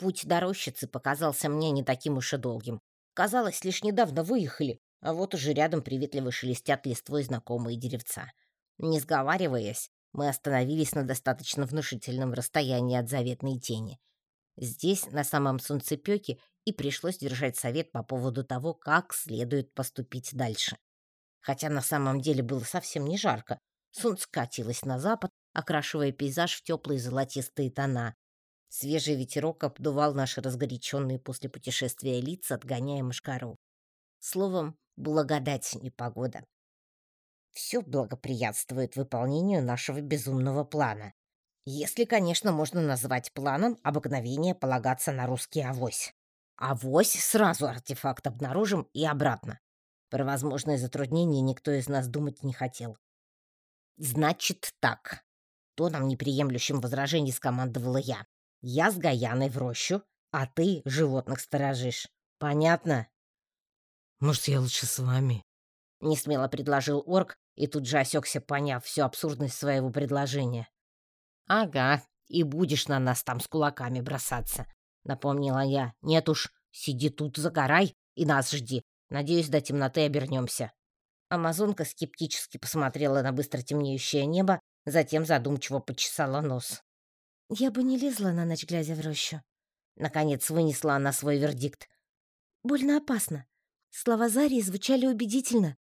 Путь до рощицы показался мне не таким уж и долгим. Казалось, лишь недавно выехали, а вот уже рядом приветливо шелестят листвой знакомые деревца. Не сговариваясь, мы остановились на достаточно внушительном расстоянии от заветной тени. Здесь, на самом солнцепёке, и пришлось держать совет по поводу того, как следует поступить дальше. Хотя на самом деле было совсем не жарко. Солнце катилось на запад, окрашивая пейзаж в теплые золотистые тона. Свежий ветерок обдувал наши разгоряченные после путешествия лица, отгоняя мошкару. Словом, благодать непогода. Все благоприятствует выполнению нашего безумного плана. Если, конечно, можно назвать планом обыкновение полагаться на русский авось. Авось сразу артефакт обнаружим и обратно. Про возможные затруднения никто из нас думать не хотел. Значит так. Тоном неприемлющим возражений скомандовала я. Я с Гаяной в рощу, а ты животных сторожишь. Понятно? Может, я лучше с вами? Несмело предложил орк и тут же осекся, поняв всю абсурдность своего предложения. Ага, и будешь на нас там с кулаками бросаться, напомнила я. Нет уж, сиди тут, загорай и нас жди. Надеюсь, до темноты обернемся. Амазонка скептически посмотрела на быстро темнеющее небо, затем задумчиво почесала нос. «Я бы не лезла на ночь, глядя в рощу». Наконец вынесла она свой вердикт. «Больно опасно. Слова Зарии звучали убедительно.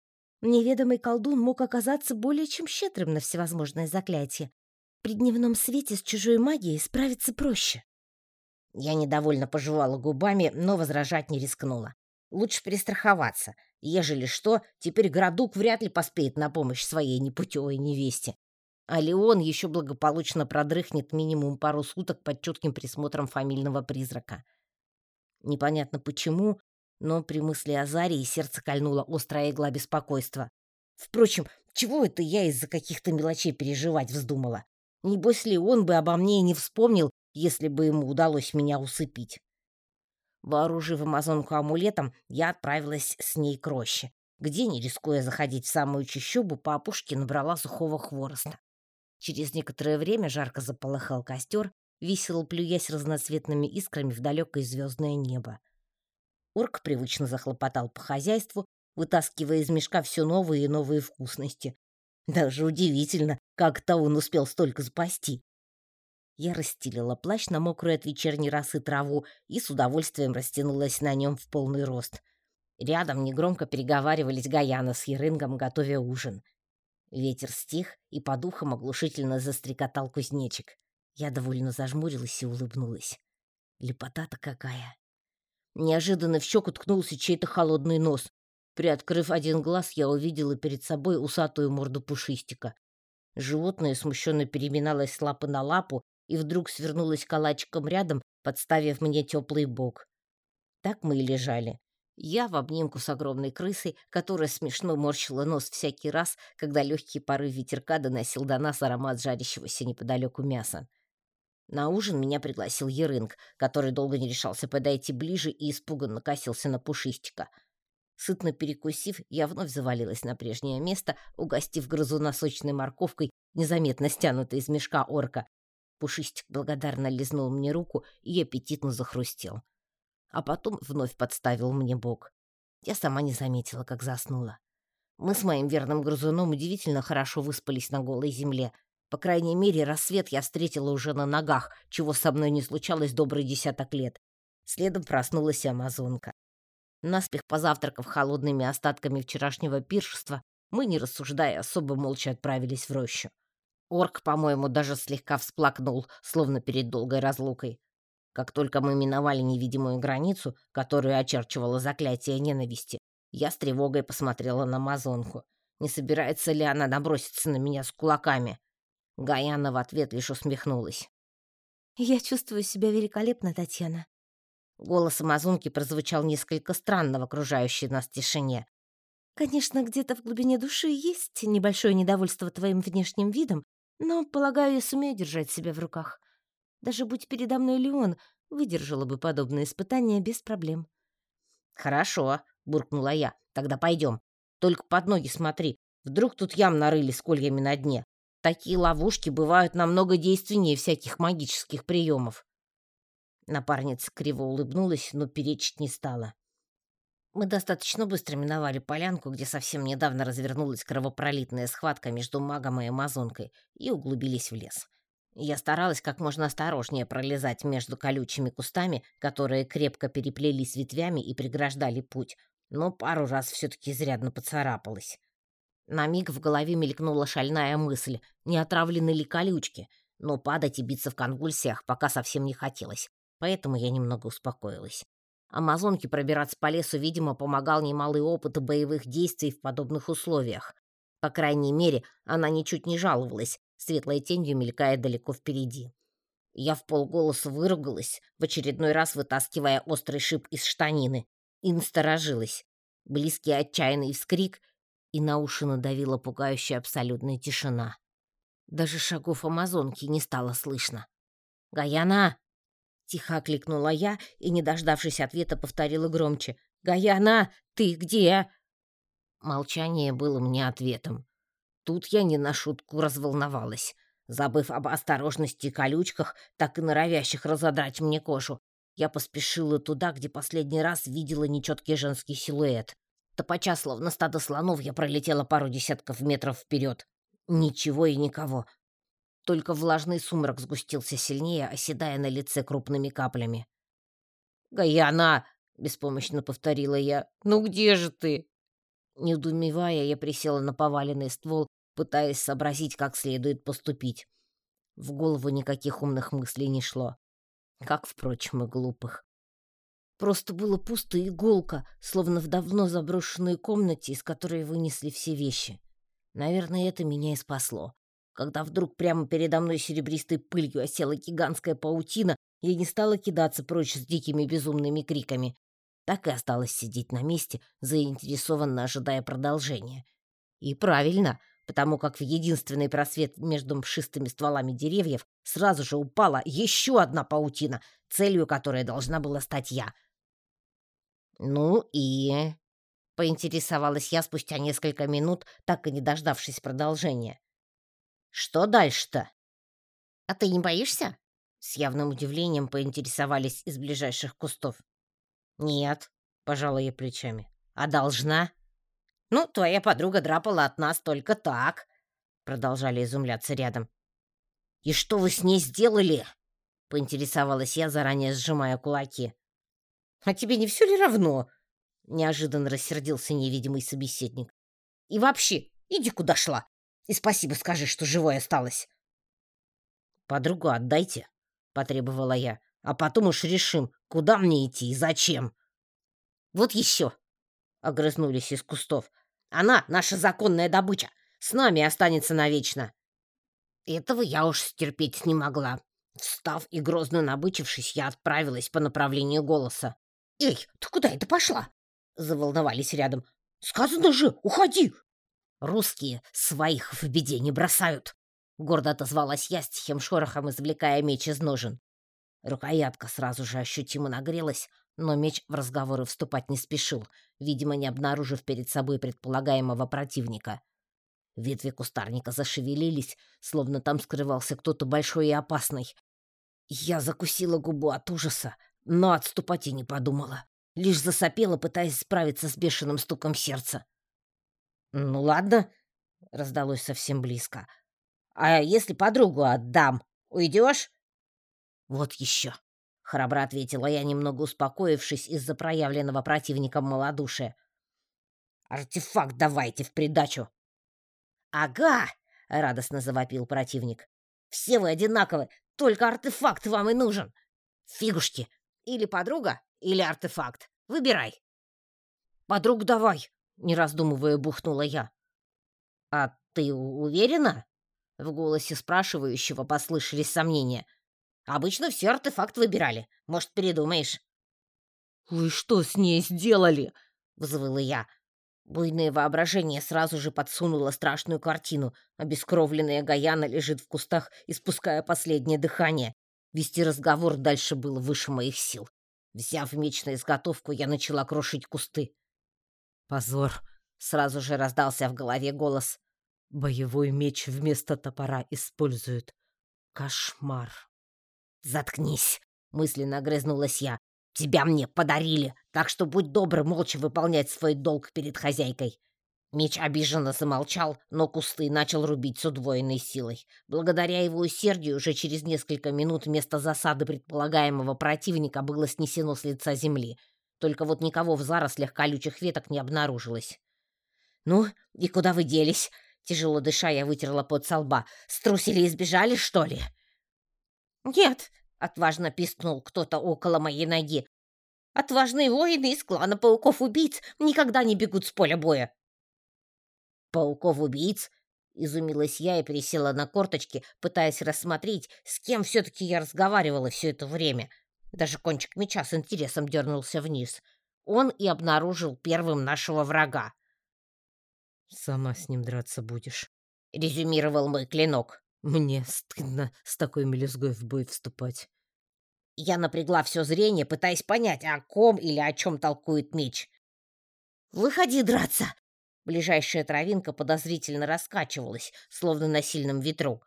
Неведомый колдун мог оказаться более чем щедрым на всевозможные заклятия. При дневном свете с чужой магией справиться проще». Я недовольно пожевала губами, но возражать не рискнула. Лучше перестраховаться. Ежели что, теперь городук вряд ли поспеет на помощь своей непутевой невесте а Леон еще благополучно продрыхнет минимум пару суток под чутким присмотром фамильного призрака. Непонятно почему, но при мысли о Заре сердце кольнуло острая игла беспокойства. Впрочем, чего это я из-за каких-то мелочей переживать вздумала? Небось ли бы обо мне и не вспомнил, если бы ему удалось меня усыпить? Вооружив амазонку амулетом, я отправилась с ней к роще, где, не рискуя заходить в самую чащобу, по опушке набрала сухого хвороста. Через некоторое время жарко заполыхал костер, весело плюясь разноцветными искрами в далекое звездное небо. Орк привычно захлопотал по хозяйству, вытаскивая из мешка все новые и новые вкусности. Даже удивительно, как-то он успел столько запасти. Я расстелила плащ на мокрую от вечерней росы траву и с удовольствием растянулась на нем в полный рост. Рядом негромко переговаривались Гаяна с Ерынгом, готовя ужин. Ветер стих, и по духам оглушительно застрекотал кузнечик. Я довольно зажмурилась и улыбнулась. Лепота-то какая! Неожиданно в щеку ткнулся чей-то холодный нос. Приоткрыв один глаз, я увидела перед собой усатую морду пушистика. Животное смущенно переминалось с лапы на лапу и вдруг свернулось калачиком рядом, подставив мне теплый бок. Так мы и лежали, я в обнимку с огромной крысой, которая смешно морщила нос всякий раз, когда легкий порыв ветерка доносил до нас аромат жарящегося неподалеку мяса. На ужин меня пригласил Ерынг, который долго не решался подойти ближе и испуганно косился на пушистика. Сытно перекусив, я вновь завалилась на прежнее место, угостив грызуна сочной морковкой, незаметно стянутой из мешка орка. Пушистик благодарно лизнул мне руку и аппетитно захрустел а потом вновь подставил мне бок. Я сама не заметила, как заснула. Мы с моим верным грызуном удивительно хорошо выспались на голой земле. По крайней мере, рассвет я встретила уже на ногах, чего со мной не случалось добрый десяток лет. Следом проснулась амазонка. Наспех позавтракав холодными остатками вчерашнего пиршества, мы, не рассуждая, особо молча отправились в рощу. Орк, по-моему, даже слегка всплакнул, словно перед долгой разлукой. Как только мы миновали невидимую границу, которую очерчивало заклятие ненависти, я с тревогой посмотрела на Мазонку. Не собирается ли она наброситься на меня с кулаками? Гаяна в ответ лишь усмехнулась. «Я чувствую себя великолепно, Татьяна». Голос Амазонки прозвучал несколько странно в окружающей нас тишине. «Конечно, где-то в глубине души есть небольшое недовольство твоим внешним видом, но, полагаю, я сумею держать себя в руках. Даже будь передо мной Леон, выдержала бы подобное испытание без проблем. «Хорошо», — буркнула я. «Тогда пойдем. Только под ноги смотри. Вдруг тут ям нарыли с кольями на дне. Такие ловушки бывают намного действеннее всяких магических приемов». Напарница криво улыбнулась, но перечить не стала. Мы достаточно быстро миновали полянку, где совсем недавно развернулась кровопролитная схватка между магом и амазонкой, и углубились в лес. Я старалась как можно осторожнее пролезать между колючими кустами, которые крепко переплелись ветвями и преграждали путь, но пару раз все-таки изрядно поцарапалась. На миг в голове мелькнула шальная мысль, не отравлены ли колючки, но падать и биться в конвульсиях пока совсем не хотелось, поэтому я немного успокоилась. Амазонке пробираться по лесу, видимо, помогал немалый опыт боевых действий в подобных условиях. По крайней мере, она ничуть не жаловалась, светлой тенью мелькая далеко впереди. Я в полголоса выругалась, в очередной раз вытаскивая острый шип из штанины, и насторожилась. Близкий отчаянный вскрик, и на уши надавила пугающая абсолютная тишина. Даже шагов амазонки не стало слышно. «Гаяна!» Тихо окликнула я и, не дождавшись ответа, повторила громче. «Гаяна, ты где?» Молчание было мне ответом. Тут я не на шутку разволновалась. Забыв об осторожности и колючках, так и норовящих разодрать мне кожу, я поспешила туда, где последний раз видела нечеткий женский силуэт. Топача, словно стадо слонов, я пролетела пару десятков метров вперед. Ничего и никого. Только влажный сумрак сгустился сильнее, оседая на лице крупными каплями. «Гаяна!» — беспомощно повторила я. «Ну где же ты?» Недоумевая, я присела на поваленный ствол, пытаясь сообразить, как следует поступить. В голову никаких умных мыслей не шло. Как, впрочем, и глупых. Просто было пусто и гулко, словно в давно заброшенной комнате, из которой вынесли все вещи. Наверное, это меня и спасло. Когда вдруг прямо передо мной серебристой пылью осела гигантская паутина, я не стала кидаться прочь с дикими безумными криками. Так и осталась сидеть на месте, заинтересованно ожидая продолжения. И правильно, потому как в единственный просвет между мшистыми стволами деревьев сразу же упала еще одна паутина, целью которой должна была стать я. «Ну и...» — поинтересовалась я спустя несколько минут, так и не дождавшись продолжения. Что дальше-то? А ты не боишься? С явным удивлением поинтересовались из ближайших кустов. Нет, пожала я плечами. А должна? Ну, твоя подруга драпала от нас только так, продолжали изумляться рядом. И что вы с ней сделали? поинтересовалась я, заранее сжимая кулаки. А тебе не все ли равно? неожиданно рассердился невидимый собеседник. И вообще, иди куда шла. И спасибо скажи, что живой осталась. Подругу отдайте, потребовала я, а потом уж решим, куда мне идти и зачем. Вот еще, огрызнулись из кустов. Она наша законная добыча, с нами останется навечно. Этого я уж стерпеть не могла. Встав и грозно набычившись, я отправилась по направлению голоса. «Эй, ты куда это пошла?» Заволновались рядом. «Сказано же, уходи!» Русские своих в беде не бросают, гордо отозвалась я с тихим шорохом, извлекая меч из ножен. Рукоятка сразу же ощутимо нагрелась, но меч в разговоры вступать не спешил, видимо, не обнаружив перед собой предполагаемого противника. Ветви кустарника зашевелились, словно там скрывался кто-то большой и опасный. Я закусила губу от ужаса, но отступать и не подумала. Лишь засопела, пытаясь справиться с бешеным стуком сердца. «Ну ладно», — раздалось совсем близко. «А если подругу отдам, уйдешь?» «Вот еще», — храбро ответила я, немного успокоившись из-за проявленного противником малодушия. «Артефакт давайте в придачу!» «Ага!» — радостно завопил противник. «Все вы одинаковы, только артефакт вам и нужен! Фигушки! Или подруга, или артефакт. Выбирай!» «Подруг давай!» не раздумывая, бухнула я. «А ты уверена?» В голосе спрашивающего послышались сомнения. «Обычно все артефакт выбирали. Может, передумаешь?» «Вы что с ней сделали?» — взвыла я. Буйное воображение сразу же подсунуло страшную картину. Обескровленная Гаяна лежит в кустах, испуская последнее дыхание. Вести разговор дальше было выше моих сил. Взяв меч на изготовку, я начала крошить кусты. Позор. Сразу же раздался в голове голос. Боевой меч вместо топора используют. Кошмар. Заткнись. мысленно огрызнулась я. «Тебя мне подарили, так что будь добр молча выполнять свой долг перед хозяйкой». Меч обиженно замолчал, но кусты начал рубить с удвоенной силой. Благодаря его усердию уже через несколько минут место засады предполагаемого противника было снесено с лица земли. Только вот никого в зарослях колючих веток не обнаружилось. «Ну, и куда вы делись?» Тяжело дыша, я вытерла пот со лба. «Струсили и сбежали, что ли?» «Нет», — отважно пискнул кто-то около моей ноги. «Отважные воины из клана пауков-убийц никогда не бегут с поля боя». «Пауков-убийц?» — изумилась я и пересела на корточки, пытаясь рассмотреть, с кем все-таки я разговаривала все это время. Даже кончик меча с интересом дернулся вниз. Он и обнаружил первым нашего врага. «Сама с ним драться будешь», — резюмировал мой клинок. «Мне стыдно с такой мелюзгой в бой вступать». Я напрягла все зрение, пытаясь понять, о ком или о чем толкует меч. «Выходи драться!» Ближайшая травинка подозрительно раскачивалась, словно на сильном ветру.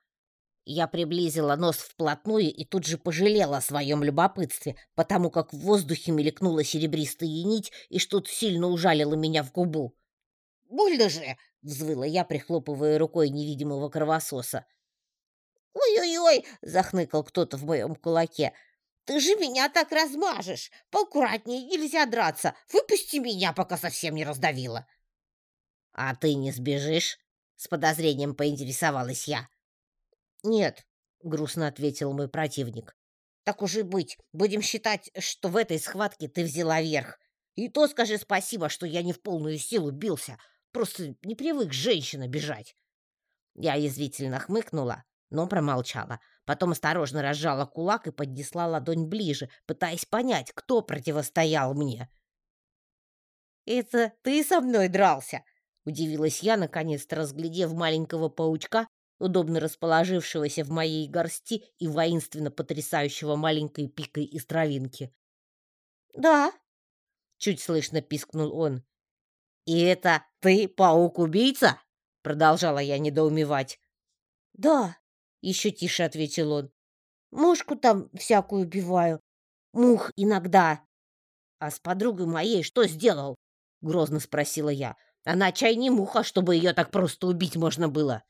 Я приблизила нос вплотную и тут же пожалела о своем любопытстве, потому как в воздухе мелькнула серебристая нить и что-то сильно ужалило меня в губу. «Больно же!» — взвыла я, прихлопывая рукой невидимого кровососа. «Ой-ой-ой!» — захныкал кто-то в моем кулаке. «Ты же меня так размажешь! Поаккуратнее, нельзя драться! Выпусти меня, пока совсем не раздавила!» «А ты не сбежишь?» — с подозрением поинтересовалась я. «Нет», — грустно ответил мой противник. «Так уж и быть, будем считать, что в этой схватке ты взяла верх. И то скажи спасибо, что я не в полную силу бился, Просто не привык женщина бежать. Я язвительно хмыкнула, но промолчала. Потом осторожно разжала кулак и поднесла ладонь ближе, пытаясь понять, кто противостоял мне. «Это ты со мной дрался?» — удивилась я, наконец-то разглядев маленького паучка, удобно расположившегося в моей горсти и воинственно потрясающего маленькой пикой из травинки. «Да», — чуть слышно пискнул он. «И это ты паук-убийца?» — продолжала я недоумевать. «Да», — еще тише ответил он. «Мушку там всякую убиваю. Мух иногда». «А с подругой моей что сделал?» — грозно спросила я. «Она чай не муха, чтобы ее так просто убить можно было».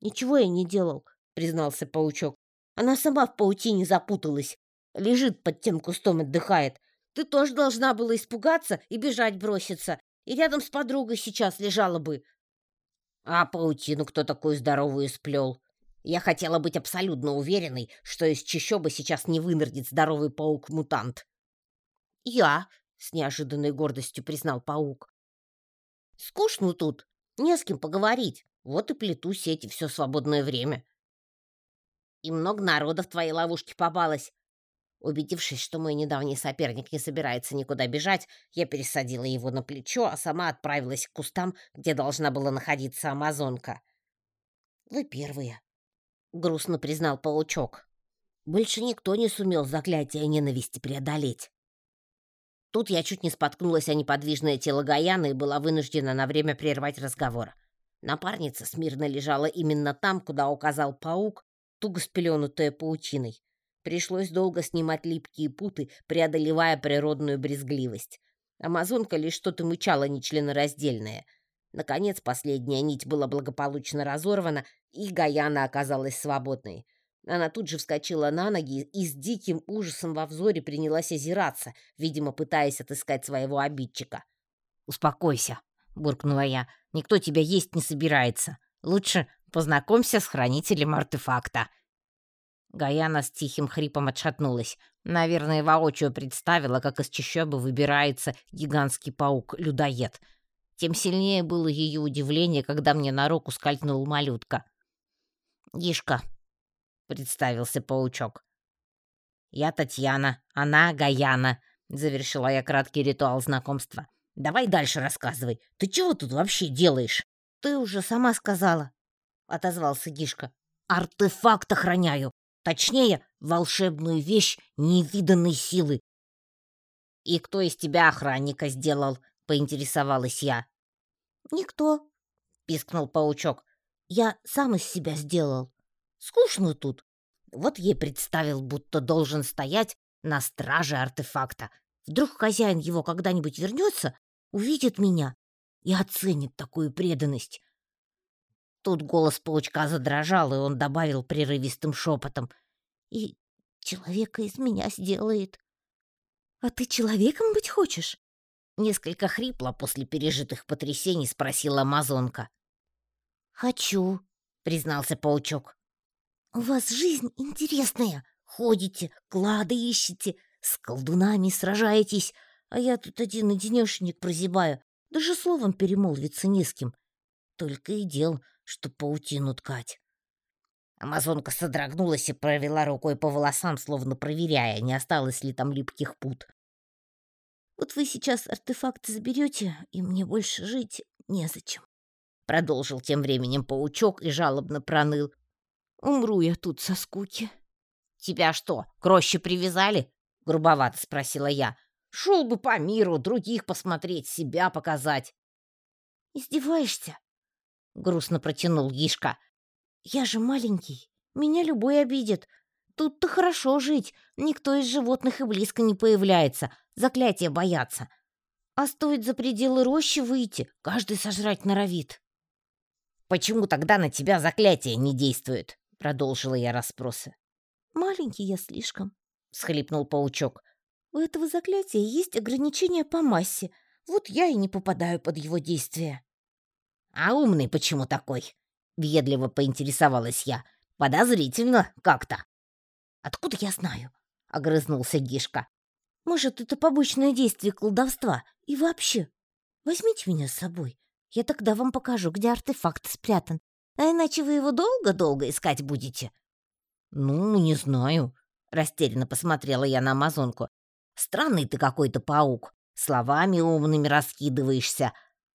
«Ничего я не делал», — признался паучок. «Она сама в паутине запуталась. Лежит под тем кустом, отдыхает. Ты тоже должна была испугаться и бежать броситься и рядом с подругой сейчас лежала бы. А паутину кто такую здоровую сплел? Я хотела быть абсолютно уверенной, что из чащобы сейчас не вынырнет здоровый паук-мутант. «Я», — с неожиданной гордостью признал паук. «Скучно тут, не с кем поговорить. Вот и плету сети все свободное время». «И много народа в твоей ловушке попалось. Убедившись, что мой недавний соперник не собирается никуда бежать, я пересадила его на плечо, а сама отправилась к кустам, где должна была находиться амазонка. «Вы первые», — грустно признал паучок. «Больше никто не сумел заклятие ненависти преодолеть». Тут я чуть не споткнулась о неподвижное тело Гаяны и была вынуждена на время прервать разговор. Напарница смирно лежала именно там, куда указал паук, туго спеленутая паутиной. Пришлось долго снимать липкие путы, преодолевая природную брезгливость. Амазонка лишь что-то мычала нечленораздельное. Наконец, последняя нить была благополучно разорвана, и Гаяна оказалась свободной. Она тут же вскочила на ноги и с диким ужасом во взоре принялась озираться, видимо, пытаясь отыскать своего обидчика. «Успокойся», — буркнула я. «Никто тебя есть не собирается. Лучше познакомься с хранителем артефакта». Гаяна с тихим хрипом отшатнулась. Наверное, воочию представила, как из чащобы выбирается гигантский паук-людоед. Тем сильнее было ее удивление, когда мне на руку скользнул малютка. «Гишка», — представился паучок. «Я Татьяна, она Гаяна», — завершила я краткий ритуал знакомства. «Давай дальше рассказывай. Ты чего тут вообще делаешь?» «Ты уже сама сказала», — отозвался Гишка. «Артефакт охраняю. Точнее, волшебную вещь невиданной силы. «И кто из тебя охранника сделал?» — поинтересовалась я. «Никто», — пискнул паучок. «Я сам из себя сделал. Скучно тут. Вот ей представил, будто должен стоять на страже артефакта. Вдруг хозяин его когда-нибудь вернется, увидит меня и оценит такую преданность. Тут голос паучка задрожал, и он добавил прерывистым шепотом. «И человека из меня сделает». «А ты человеком быть хочешь?» Несколько хрипло после пережитых потрясений спросила амазонка. «Хочу», — признался паучок. «У вас жизнь интересная. Ходите, клады ищете, с колдунами сражаетесь, а я тут один-одинешенек прозябаю, даже словом перемолвиться не с кем. Только и дел, что паутину ткать». Амазонка содрогнулась и провела рукой по волосам, словно проверяя, не осталось ли там липких пут. Вот вы сейчас артефакт заберете, и мне больше жить незачем. Продолжил тем временем паучок и жалобно проныл. Умру я тут со скуки. Тебя что, к роще привязали? Грубовато спросила я. Шел бы по миру, других посмотреть, себя показать. Издеваешься? Грустно протянул Гишка. Я же маленький, меня любой обидит. Тут-то хорошо жить, никто из животных и близко не появляется, заклятия боятся. А стоит за пределы рощи выйти, каждый сожрать норовит. «Почему тогда на тебя заклятие не действует?» — продолжила я расспросы. «Маленький я слишком», — всхлипнул паучок. «У этого заклятия есть ограничения по массе, вот я и не попадаю под его действие». «А умный почему такой?» — въедливо поинтересовалась я. «Подозрительно как-то». «Откуда я знаю?» — огрызнулся Гишка. «Может, это побочное действие колдовства? И вообще, возьмите меня с собой. Я тогда вам покажу, где артефакт спрятан. А иначе вы его долго-долго искать будете». «Ну, не знаю», — растерянно посмотрела я на амазонку. «Странный ты какой-то паук. Словами умными раскидываешься.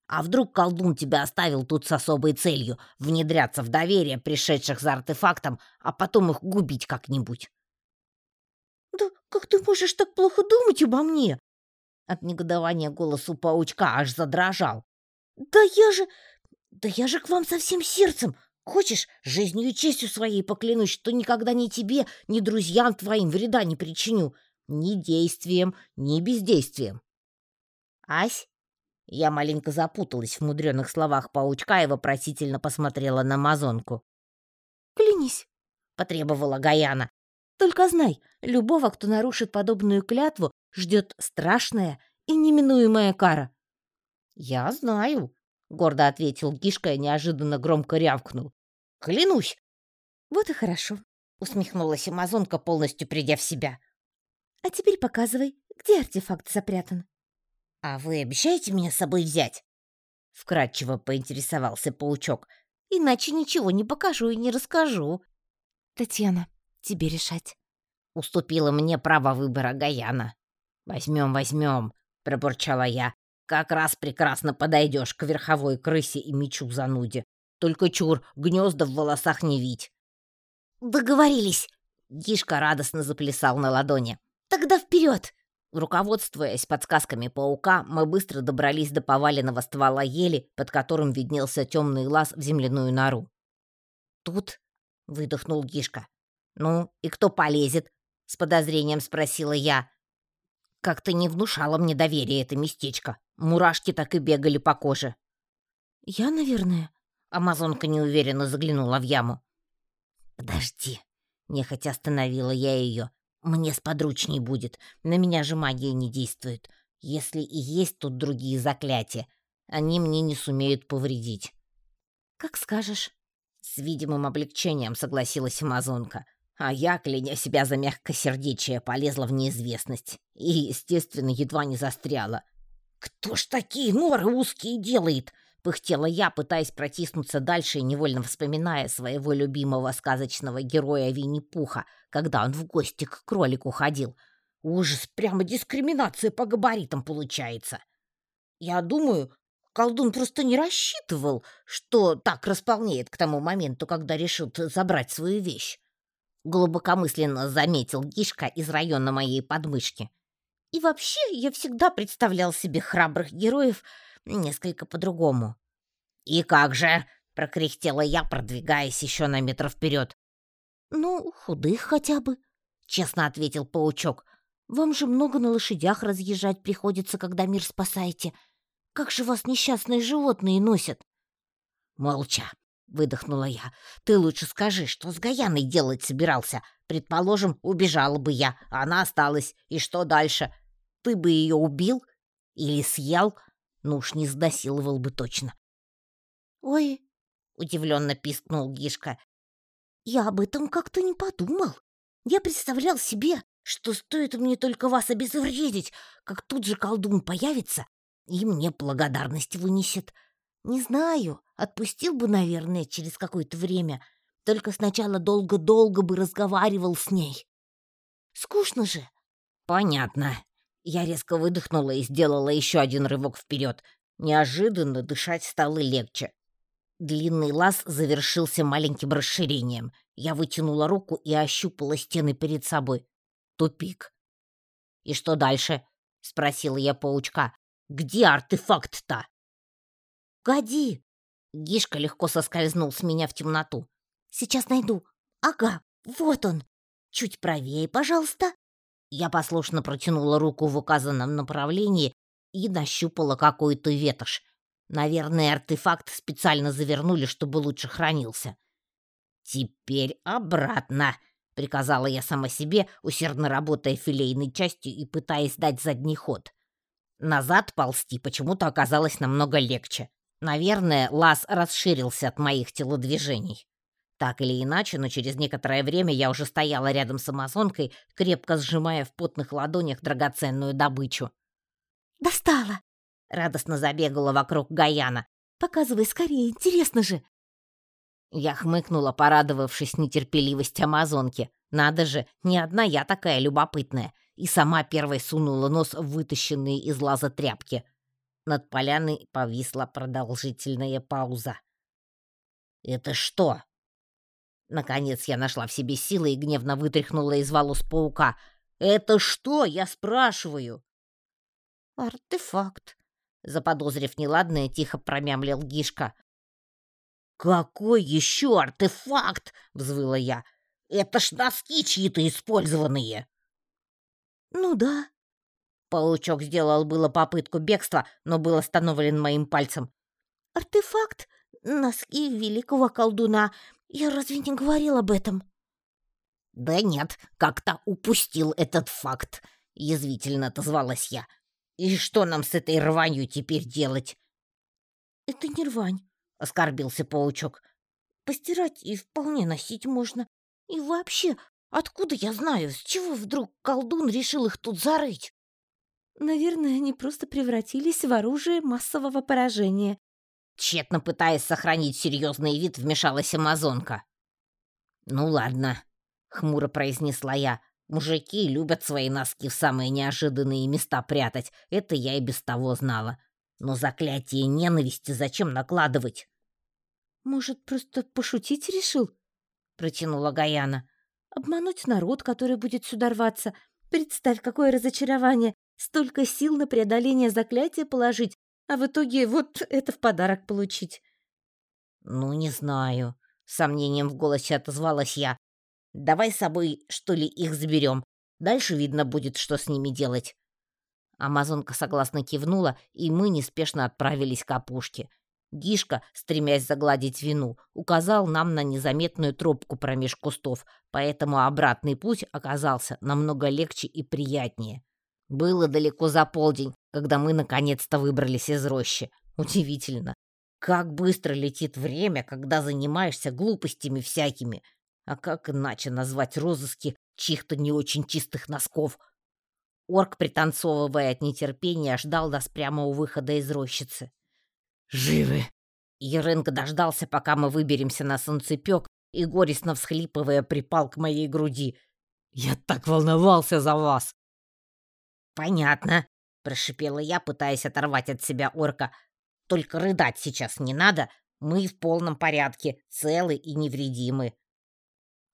А вдруг колдун тебя оставил тут с особой целью — внедряться в доверие пришедших за артефактом, а потом их губить как-нибудь?» «Да как ты можешь так плохо думать обо мне?» От негодования голос у паучка аж задрожал. «Да я же... Да я же к вам со всем сердцем! Хочешь, жизнью и честью своей поклянусь, что никогда ни тебе, ни друзьям твоим вреда не причиню. Ни действием, ни бездействием». «Ась?» Я маленько запуталась в мудреных словах паучка и вопросительно посмотрела на Амазонку. «Клянись», — потребовала Гаяна. Только знай, любого, кто нарушит подобную клятву, ждет страшная и неминуемая кара. «Я знаю», — гордо ответил Гишка и неожиданно громко рявкнул. «Клянусь!» «Вот и хорошо», — усмехнулась Амазонка, полностью придя в себя. «А теперь показывай, где артефакт запрятан». «А вы обещаете меня с собой взять?» — вкратчиво поинтересовался паучок. «Иначе ничего не покажу и не расскажу». «Татьяна, тебе решать. Уступила мне право выбора Гаяна. «Возьмем, возьмем», — пробурчала я. «Как раз прекрасно подойдешь к верховой крысе и мечу зануде. Только чур, гнезда в волосах не видь». «Договорились!» — Гишка радостно заплясал на ладони. «Тогда вперед!» Руководствуясь подсказками паука, мы быстро добрались до поваленного ствола ели, под которым виднелся темный лаз в земляную нору. «Тут?» — выдохнул Гишка. «Ну, и кто полезет?» — с подозрением спросила я. Как-то не внушало мне доверие это местечко. Мурашки так и бегали по коже. «Я, наверное...» — амазонка неуверенно заглянула в яму. «Подожди!» — нехотя остановила я ее. «Мне сподручней будет. На меня же магия не действует. Если и есть тут другие заклятия, они мне не сумеют повредить». «Как скажешь». С видимым облегчением согласилась амазонка. А я, кляня себя за мягкосердечие, полезла в неизвестность и, естественно, едва не застряла. «Кто ж такие норы узкие делает?» — пыхтела я, пытаясь протиснуться дальше и невольно вспоминая своего любимого сказочного героя Винни-Пуха, когда он в гости к кролику ходил. Ужас, прямо дискриминация по габаритам получается. Я думаю, колдун просто не рассчитывал, что так располнеет к тому моменту, когда решит забрать свою вещь глубокомысленно заметил Гишка из района моей подмышки. И вообще, я всегда представлял себе храбрых героев несколько по-другому. «И как же?» — прокряхтела я, продвигаясь еще на метр вперед. Ну, худых хотя бы, честно ответил паучок. Вам же много на лошадях разъезжать приходится, когда мир спасаете. Как же вас несчастные животные носят? Молча, выдохнула я. Ты лучше скажи, что с Гаяной делать собирался? Предположим, убежала бы я, а она осталась. И что дальше? Ты бы ее убил или съел? Ну уж не сдосиловал бы точно. Ой, удивленно пискнул Гишка. Я об этом как-то не подумал. Я представлял себе, что стоит мне только вас обезвредить, как тут же колдун появится и мне благодарность вынесет. Не знаю, отпустил бы, наверное, через какое-то время. Только сначала долго-долго бы разговаривал с ней. Скучно же. Понятно. Я резко выдохнула и сделала еще один рывок вперед. Неожиданно дышать стало легче. Длинный лаз завершился маленьким расширением. Я вытянула руку и ощупала стены перед собой. Тупик. «И что дальше?» — спросила я паучка. «Где артефакт-то?» «Годи!» Гишка легко соскользнул с меня в темноту. «Сейчас найду. Ага, вот он. Чуть правее, пожалуйста». Я послушно протянула руку в указанном направлении и нащупала какую-то ветошь. Наверное, артефакт специально завернули, чтобы лучше хранился. «Теперь обратно», — приказала я сама себе, усердно работая филейной частью и пытаясь дать задний ход. Назад ползти почему-то оказалось намного легче. Наверное, лаз расширился от моих телодвижений. Так или иначе, но через некоторое время я уже стояла рядом с амазонкой, крепко сжимая в потных ладонях драгоценную добычу. «Достала!» Радостно забегала вокруг Гаяна. «Показывай скорее, интересно же!» Я хмыкнула, порадовавшись нетерпеливости амазонки. Надо же, не одна я такая любопытная. И сама первой сунула нос в вытащенные из лаза тряпки. Над поляной повисла продолжительная пауза. «Это что?» Наконец я нашла в себе силы и гневно вытряхнула из волос паука. «Это что, я спрашиваю?» «Артефакт», Заподозрив неладное, тихо промямлил Гишка. «Какой еще артефакт?» — взвыла я. «Это ж носки чьи-то использованные!» «Ну да». Паучок сделал было попытку бегства, но был остановлен моим пальцем. «Артефакт? Носки великого колдуна. Я разве не говорил об этом?» «Да нет, как-то упустил этот факт», — язвительно отозвалась я. И что нам с этой рванью теперь делать? Это не рвань, оскорбился паучок. Постирать и вполне носить можно. И вообще, откуда я знаю, с чего вдруг колдун решил их тут зарыть? Наверное, они просто превратились в оружие массового поражения. Тщетно пытаясь сохранить серьезный вид, вмешалась амазонка. «Ну ладно», — хмуро произнесла я. Мужики любят свои носки в самые неожиданные места прятать. Это я и без того знала. Но заклятие ненависти зачем накладывать? Может, просто пошутить решил? Протянула Гаяна. Обмануть народ, который будет сюда рваться. Представь, какое разочарование. Столько сил на преодоление заклятия положить, а в итоге вот это в подарок получить. Ну, не знаю. Сомнением в голосе отозвалась я. Давай с собой, что ли, их заберем. Дальше видно будет, что с ними делать». Амазонка согласно кивнула, и мы неспешно отправились к опушке. Гишка, стремясь загладить вину, указал нам на незаметную тропку промеж кустов, поэтому обратный путь оказался намного легче и приятнее. Было далеко за полдень, когда мы наконец-то выбрались из рощи. Удивительно. Как быстро летит время, когда занимаешься глупостями всякими. А как иначе назвать розыски чьих-то не очень чистых носков? Орк, пританцовывая от нетерпения, ждал нас прямо у выхода из рощицы. «Живы!» Еренко дождался, пока мы выберемся на солнцепек, и, горестно всхлипывая, припал к моей груди. «Я так волновался за вас!» «Понятно», — прошипела я, пытаясь оторвать от себя орка. «Только рыдать сейчас не надо. Мы в полном порядке, целы и невредимы».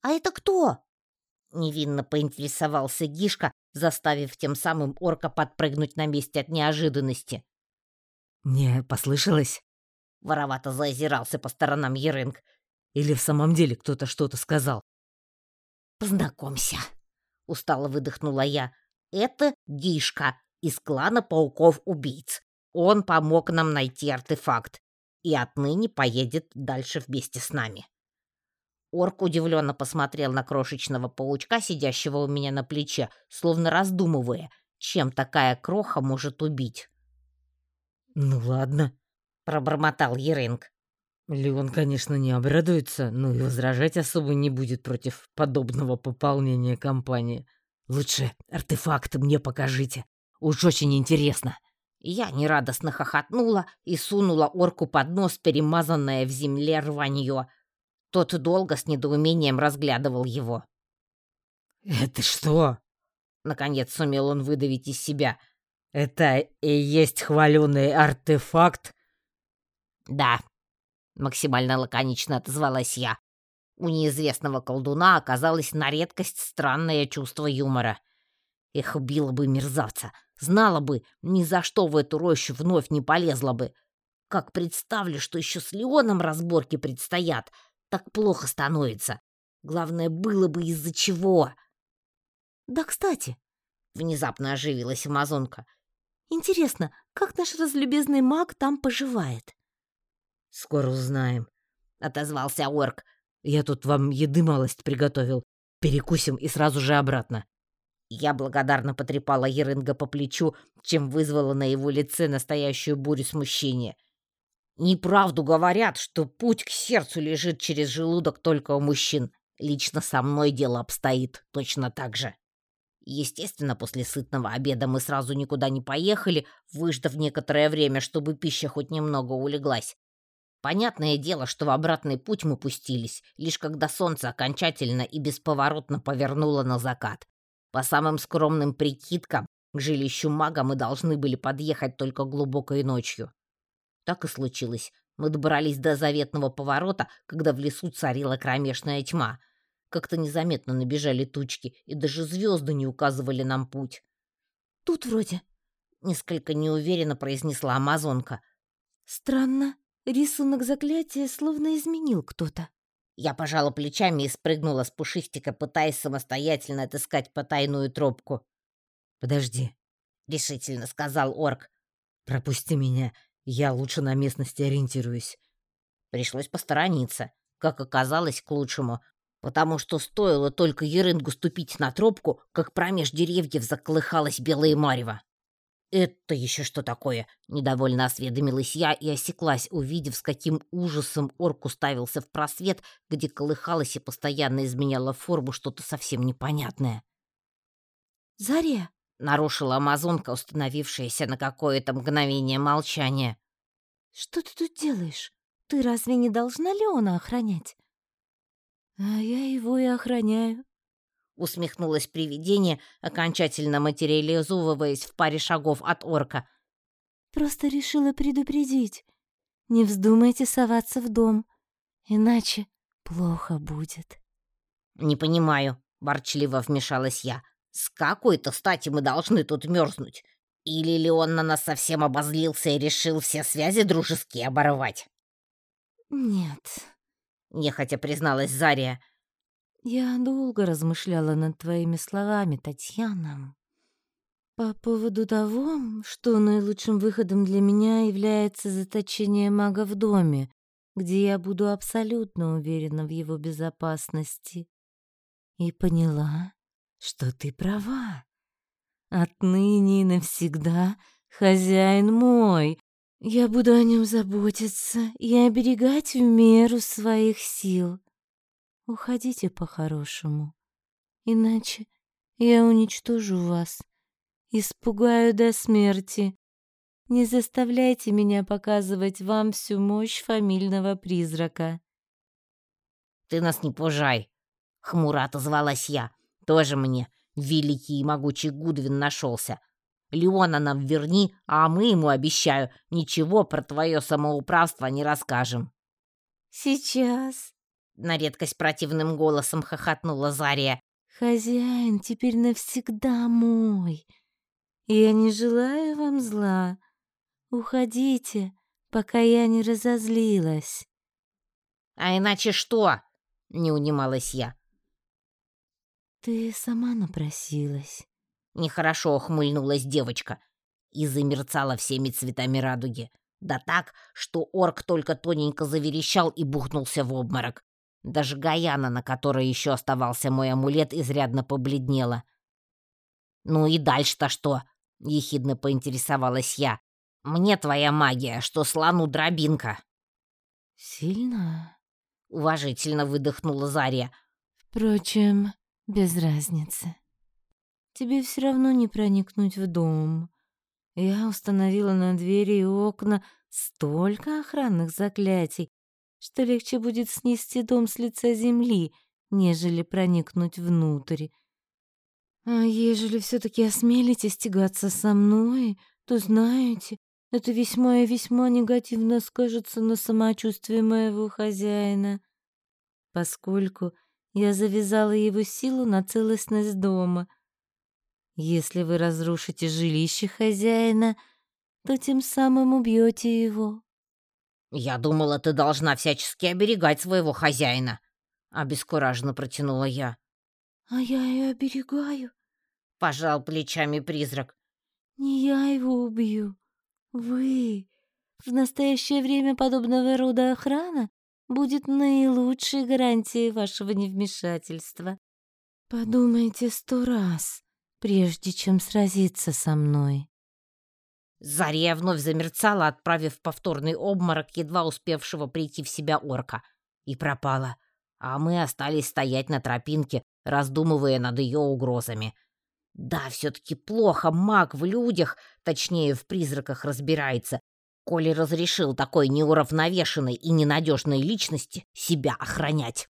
«А это кто?» — невинно поинтересовался Гишка, заставив тем самым орка подпрыгнуть на месте от неожиданности. «Не послышалось?» — воровато заозирался по сторонам Ерынг. «Или в самом деле кто-то что-то сказал?» Познакомься, устало выдохнула я. Это Гишка из клана пауков-убийц. Он помог нам найти артефакт и отныне поедет дальше вместе с нами. Орк удивленно посмотрел на крошечного паучка, сидящего у меня на плече, словно раздумывая, чем такая кроха может убить. «Ну ладно», — пробормотал Еринг. Леон, конечно, не обрадуется, но и возражать особо не будет против подобного пополнения компании. Лучше артефакт мне покажите. Уж очень интересно. Я нерадостно хохотнула и сунула орку под нос перемазанное в земле рванье. Тот долго с недоумением разглядывал его. «Это что?» Наконец сумел он выдавить из себя. «Это и есть хваленый артефакт?» «Да», — максимально лаконично отозвалась я. У неизвестного колдуна оказалось на редкость странное чувство юмора. Эх, убила бы мерзавца. Знала бы, ни за что в эту рощу вновь не полезла бы. Как представлю, что еще с Леоном разборки предстоят, так плохо становится. Главное, было бы из-за чего. Да, кстати, внезапно оживилась амазонка. Интересно, как наш разлюбезный маг там поживает? Скоро узнаем, отозвался орк. Я тут вам еды малость приготовил. Перекусим и сразу же обратно. Я благодарно потрепала Ерынга по плечу, чем вызвала на его лице настоящую бурю смущения. Неправду говорят, что путь к сердцу лежит через желудок только у мужчин. Лично со мной дело обстоит точно так же. Естественно, после сытного обеда мы сразу никуда не поехали, выждав некоторое время, чтобы пища хоть немного улеглась. Понятное дело, что в обратный путь мы пустились, лишь когда солнце окончательно и бесповоротно повернуло на закат. По самым скромным прикидкам, к жилищу мага мы должны были подъехать только глубокой ночью. Так и случилось. Мы добрались до заветного поворота, когда в лесу царила кромешная тьма. Как-то незаметно набежали тучки, и даже звезды не указывали нам путь. «Тут вроде», — несколько неуверенно произнесла амазонка. «Странно. Рисунок заклятия словно изменил кто-то». Я пожала плечами и спрыгнула с пушистика, пытаясь самостоятельно отыскать потайную тропку. «Подожди», — решительно сказал орк. «Пропусти меня, я лучше на местности ориентируюсь». Пришлось посторониться, как оказалось, к лучшему, потому что стоило только Ерынгу ступить на тропку, как промеж деревьев заколыхалась белая марево. «Это еще что такое?» — недовольно осведомилась я и осеклась, увидев, с каким ужасом орк уставился в просвет, где колыхалась и постоянно изменяла форму что-то совсем непонятное. «Заря!» — нарушила амазонка, установившаяся на какое-то мгновение молчания. «Что ты тут делаешь? Ты разве не должна Леона охранять?» «А я его и охраняю», усмехнулось привидение, окончательно материализовываясь в паре шагов от орка. Просто решила предупредить. Не вздумайте соваться в дом, иначе плохо будет. Не понимаю, ворчливо вмешалась я. С какой-то стати мы должны тут мерзнуть? Или ли он на нас совсем обозлился и решил все связи дружеские оборвать? Нет, нехотя призналась Зария. Я долго размышляла над твоими словами, Татьяна. По поводу того, что наилучшим выходом для меня является заточение мага в доме, где я буду абсолютно уверена в его безопасности. И поняла, что ты права. Отныне и навсегда хозяин мой. Я буду о нем заботиться и оберегать в меру своих сил. Уходите по-хорошему, иначе я уничтожу вас, испугаю до смерти. Не заставляйте меня показывать вам всю мощь фамильного призрака. Ты нас не пужай, хмуро отозвалась я. Тоже мне великий и могучий Гудвин нашелся. Леона нам верни, а мы ему, обещаю, ничего про твое самоуправство не расскажем. Сейчас, на редкость противным голосом хохотнула Зария. «Хозяин теперь навсегда мой. Я не желаю вам зла. Уходите, пока я не разозлилась». «А иначе что?» — не унималась я. ты сама напросилась. Нехорошо ухмыльнулась девочка и замерцала всеми цветами радуги. Да так, что орк только тоненько заверещал и бухнулся в обморок. Даже Гаяна, на которой еще оставался мой амулет, изрядно побледнела. «Ну и дальше-то что?» — ехидно поинтересовалась я. «Мне твоя магия, что слону дробинка». «Сильно?» — уважительно выдохнула Заря. «Впрочем, без разницы. Тебе все равно не проникнуть в дом. Я установила на двери и окна столько охранных заклятий, что легче будет снести дом с лица земли, нежели проникнуть внутрь. А ежели все-таки осмелитесь тягаться со мной, то знаете, это весьма и весьма негативно скажется на самочувствии моего хозяина, поскольку я завязала его силу на целостность дома. Если вы разрушите жилище хозяина, то тем самым убьете его. «Я думала, ты должна всячески оберегать своего хозяина», — обескураженно протянула я. «А я и оберегаю», — пожал плечами призрак. «Не я его убью, вы. В настоящее время подобного рода охрана будет наилучшей гарантией вашего невмешательства. Подумайте сто раз, прежде чем сразиться со мной». Зария вновь замерцала, отправив повторный обморок едва успевшего прийти в себя орка, и пропала, а мы остались стоять на тропинке, раздумывая над ее угрозами. Да, все-таки плохо маг в людях, точнее, в призраках разбирается, коли разрешил такой неуравновешенной и ненадежной личности себя охранять.